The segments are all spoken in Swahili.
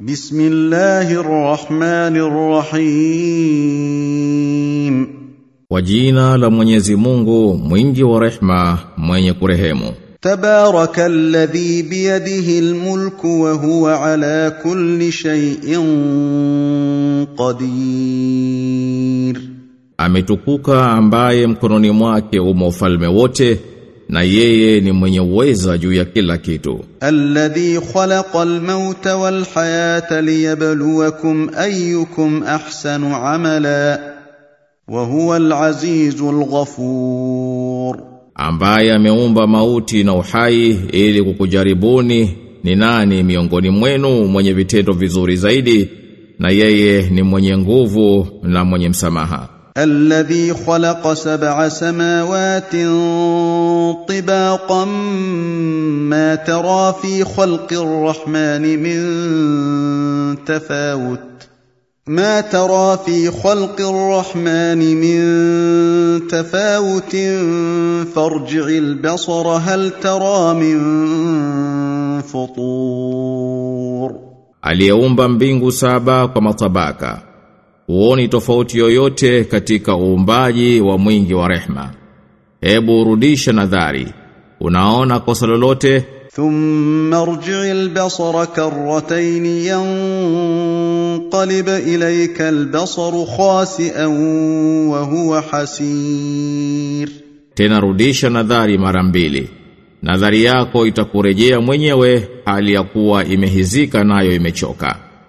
بسم الله الرحمن الرحيم Kwa jina la Mwenyezi Mungu mwingi wa rehma mwenye kurehemu تبارك الذي بيده الملك وهو على كل شيء قدير Ametukuka ambaye mkononi mwake umo ufalme wote na yeye ni mwenye uweza juu ya kila kitu. Alladhi khalaqa al-mauta wal hayata liyabluwakum ayyukum ahsanu amala wa huwa al-azizul ghafur, ambaye ameumba mauti na uhai ili kukujaribuni ni nani miongoni mwenu mwenye vitendo vizuri zaidi, na yeye ni mwenye nguvu na mwenye msamaha. الذي خلق سبع سماوات طباقا ما ترى في خلق الرحمن من تفاوت. ما ترى في خلق الرحمن من تفاوت. فارجع البصر هل ترى من فطور؟ Aliyeumba mbingu saba kwa matabaka. huoni tofauti yoyote katika uumbaji wa mwingi wa rehma hebu rudisha nadhari unaona kosa lolote ثم ارجع البصر كرتين ينقلب اليك البصر خاسئا وهو حسير tena rudisha nadhari mara mbili nadhari yako itakurejea mwenyewe hali ya kuwa imehizika nayo imechoka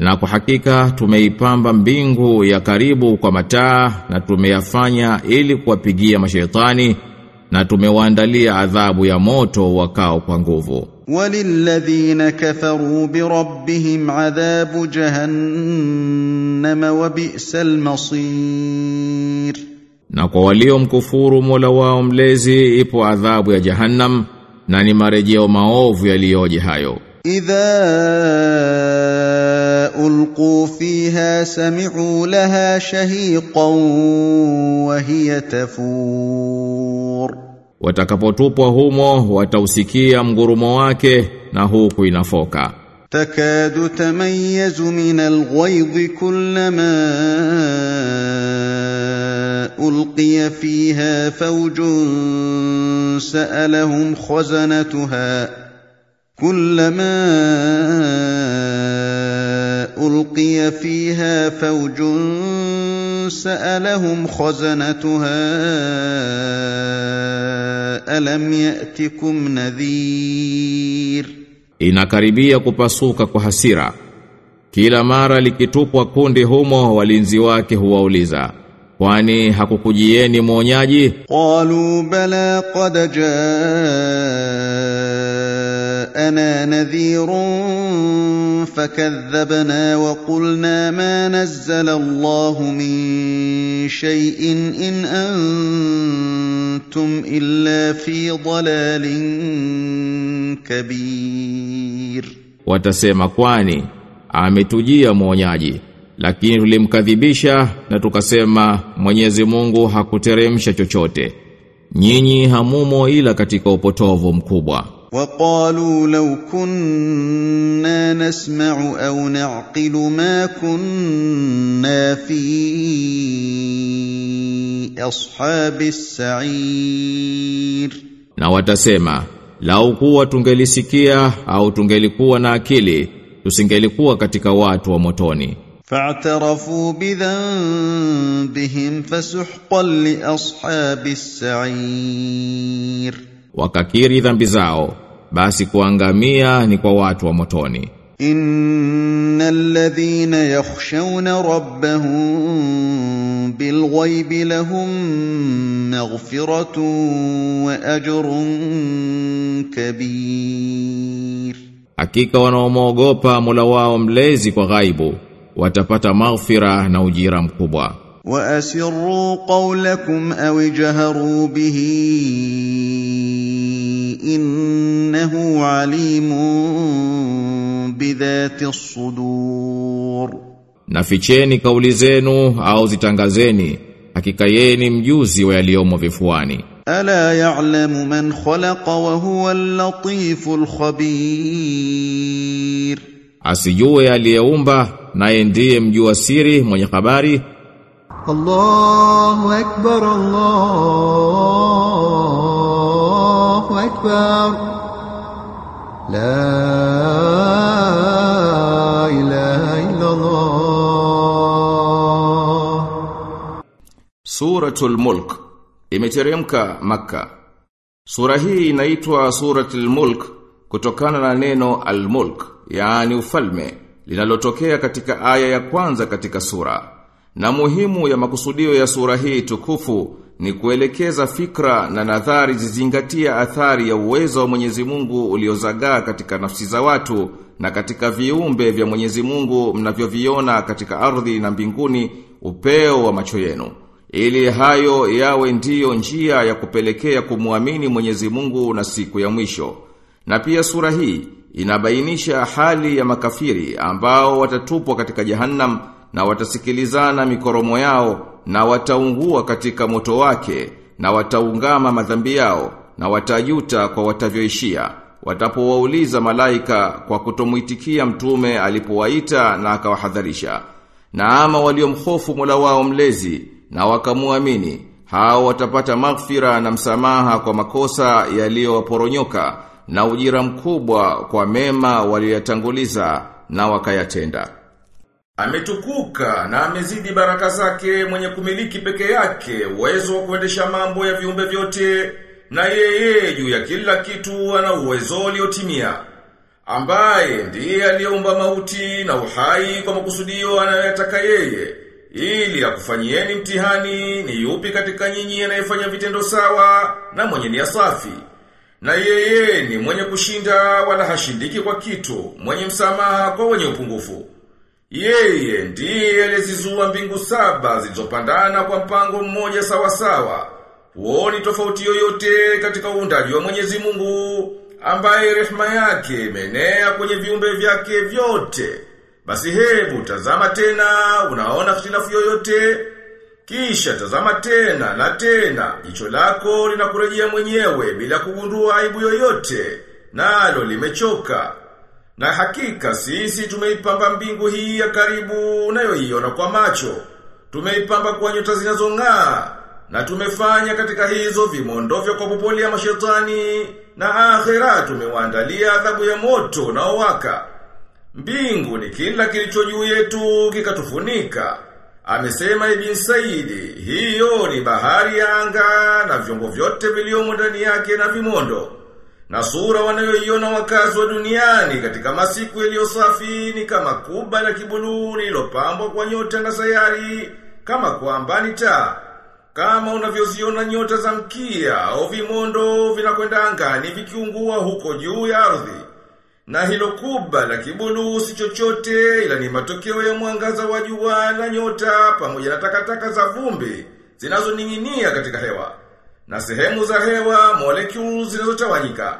Na kwa hakika tumeipamba mbingu ya karibu kwa mataa na tumeyafanya ili kuwapigia mashaitani na tumewaandalia adhabu ya moto wakao kwa nguvu. Walilladhina kafaru bi rabbihim adhabu jahannama wa bi'sal masir. Na kwa waliomkufuru Mola wao mlezi ipo adhabu ya Jahannam na ni marejeo maovu yaliyoje hayo. Idha القوا فيها سمعوا لها شهيقا وهي تفور watakapotupwa humo watausikia mgurumo wake na huku inafoka takadu tamayyazu min alghayz kullama ulqiya fiha fawjun sa'alahum khazanatuha kullama ألقي فيها فوج سألهم خزنتها ألم يأتكم نذير inakaribia kupasuka kwa hasira kila mara likitupwa kundi humo walinzi wake huwauliza kwani hakukujieni mwonyaji قالوا بلى قد جاءنا نذير فكذبنا وقلنا ما نزل الله من شيء ان انتم الا في ضلال كبير watasema kwani ametujia mwonyaji lakini tulimkadhibisha na tukasema Mwenyezi Mungu hakuteremsha chochote nyinyi hamumo ila katika upotovu mkubwa وقالوا لو كنا نسمع او نعقل ما كنا في اصحاب السعير na watasema lau kuwa tungelisikia au tungelikuwa na akili tusingelikuwa katika watu wa motoni فاعترفوا بذنبهم فسحقا لاصحاب السعير wakakiri dhambi zao basi kuangamia ni kwa watu wa motoni. Innal ladhina yakhshawna rabbahum bil ghaibi lahum maghfiratu wa ajrun kabir, hakika wanaomwogopa Mola wao mlezi kwa ghaibu watapata maghfira na ujira mkubwa. واسروا قولكم او اجهروا به انه عليم بذات الصدور Na ficheni kauli zenu au zitangazeni hakika yeye ni mjuzi wa yaliyomo vifuani الا يعلم من خلق وهو اللطيف الخبير asijue aliyeumba naye ndiye mjua siri mwenye habari الله أكبر الله أكبر لا إله إلا الله Suratul Mulk imeteremka Makka. Sura hii inaitwa Suratul Mulk kutokana na neno Al-Mulk, yaani ufalme, linalotokea katika aya ya kwanza katika sura. Na muhimu ya makusudio ya sura hii tukufu ni kuelekeza fikra na nadhari zizingatia athari ya uwezo wa Mwenyezi Mungu uliozagaa katika nafsi za watu na katika viumbe vya Mwenyezi Mungu mnavyoviona katika ardhi na mbinguni upeo wa macho yenu ili hayo yawe ndiyo njia ya kupelekea kumwamini Mwenyezi Mungu na siku ya mwisho. Na pia sura hii inabainisha hali ya makafiri ambao watatupwa katika jahannam na watasikilizana mikoromo yao na wataungua katika moto wake na wataungama madhambi yao na watajuta kwa watavyoishia. Watapowauliza malaika kwa kutomwitikia mtume alipowaita na akawahadharisha. Na ama waliomhofu Mola wao mlezi na wakamuamini hao watapata maghfira na msamaha kwa makosa yaliyowaporonyoka na ujira mkubwa kwa mema walioyatanguliza na wakayatenda Ametukuka na amezidi baraka zake mwenye kumiliki peke yake uwezo wa kuendesha mambo ya viumbe vyote na yeye juu ya kila kitu ana uwezo uliotimia ambaye ndiye aliyeumba mauti na uhai kwa makusudio anayoyataka yeye ili akufanyieni mtihani ni yupi katika nyinyi anayefanya vitendo sawa na mwenye nia safi. Na yeye ni mwenye kushinda wala hashindiki kwa kitu mwenye msamaha kwa wenye upungufu yeye ndiye alizizua mbingu saba zilizopandana kwa mpango mmoja sawa sawa. Huoni tofauti yoyote katika uundaji wa Mwenyezi Mungu ambaye rehema yake imenea kwenye viumbe vyake vyote. Basi hebu tazama tena, unaona hitilafu yoyote? Kisha tazama tena na tena, jicho lako linakurejea mwenyewe bila kugundua aibu yoyote, nalo limechoka. Na hakika sisi tumeipamba mbingu hii ya karibu unayoiona kwa macho. Tumeipamba kwa nyota zinazong'aa na tumefanya katika hizo vimondovyo kwa popoli ya mashetani na akhera tumewaandalia adhabu ya moto na waka. Mbingu ni kila kilicho juu yetu kikatufunika. Amesema Ibn Saidi, hiyo ni bahari ya anga na vyombo vyote vilivyomo ndani yake na vimondo. Na sura wanayoiona wakazi wa duniani katika masiku yaliyo safi ni kama kuba la kibuluu lililopambwa kwa nyota na sayari kama kwamba ni taa. Kama unavyoziona nyota za mkia au vimondo vinakwenda angani vikiungua huko juu ya ardhi. Na hilo kuba la kibulu si chochote ila ni matokeo ya mwangaza wa jua na nyota pamoja na takataka za vumbi zinazoning'inia katika hewa na sehemu za hewa molecules zinazotawanyika.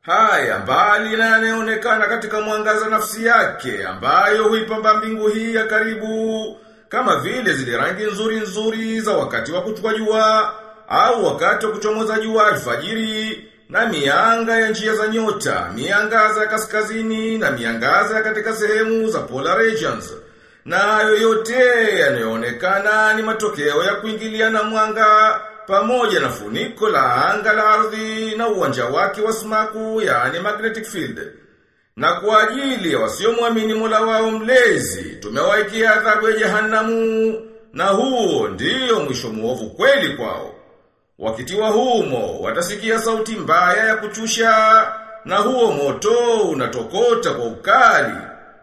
Haya mbali na yanayoonekana katika mwangaza nafsi yake ambayo huipamba mbingu hii ya karibu kama vile zile rangi nzuri nzuri za wakati wa kuchukua jua au wakati wa kuchomoza jua alfajiri na mianga ya njia za nyota, miangaza ya kaskazini na miangaza ya katika sehemu za polar regions. Na yoyote yote yanayoonekana ni matokeo ya kuingiliana mwanga pamoja na funiko la anga la ardhi na uwanja wake wa sumaku yani magnetic field. Na kwa ajili ya wasiomwamini Mola wao mlezi, tumewaikia adhabu ya jehanamu na huo ndiyo mwisho muovu kweli kwao. Wakitiwa humo, watasikia sauti mbaya ya kuchusha, na huo moto unatokota kwa ukali,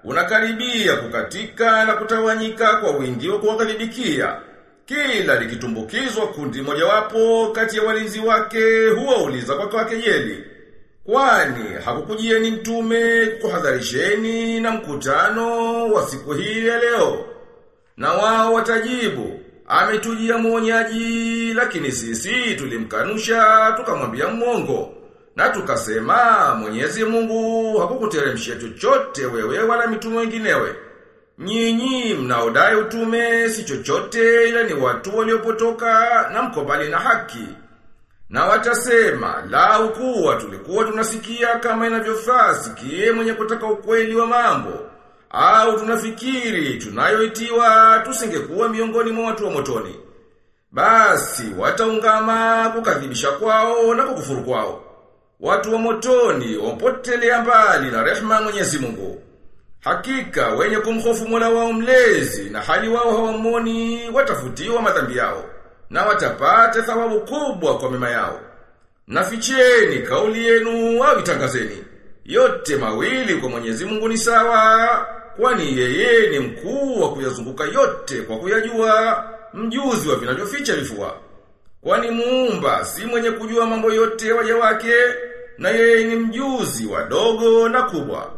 unakaribia kukatika na kutawanyika kwa wingi wa kuwakaribikia. Kila likitumbukizwa kundi mojawapo kati ya walinzi wake huwa uliza kwa kwa kejeli. Kwani hakukujieni mtume kuhadharisheni na mkutano wa siku hii ya leo. Na wao watajibu, ametujia mwonyaji lakini sisi tulimkanusha tukamwambia mwongo na tukasema Mwenyezi Mungu hakukuteremshia chochote wewe wala mitume wenginewe Nyinyi mnaodai utume si chochote ila ni watu waliopotoka na mkobali na haki. Na watasema, la ukuwa tulikuwa tunasikia kama inavyofaa sikie mwenye kutaka ukweli wa mambo. Au tunafikiri tunayoitiwa tusingekuwa miongoni mwa watu wa motoni. Basi wataungama kukadhibisha kwao na kukufuru kwao. Watu wa motoni wapotelea mbali na rehema Mwenyezi Mungu. Hakika wenye kumhofu Mola wao mlezi na hali wao hawamoni watafutiwa madhambi yao na watapata thawabu kubwa kwa mema yao. Naficheni kauli yenu au itangazeni. Yote mawili kwa Mwenyezi Mungu ni sawa, kwani yeye ni mkuu wa kuyazunguka yote kwa kuyajua, mjuzi wa vinavyoficha vifua. Kwani muumba si mwenye kujua mambo yote waja wake, na yeye ni mjuzi wa dogo na kubwa.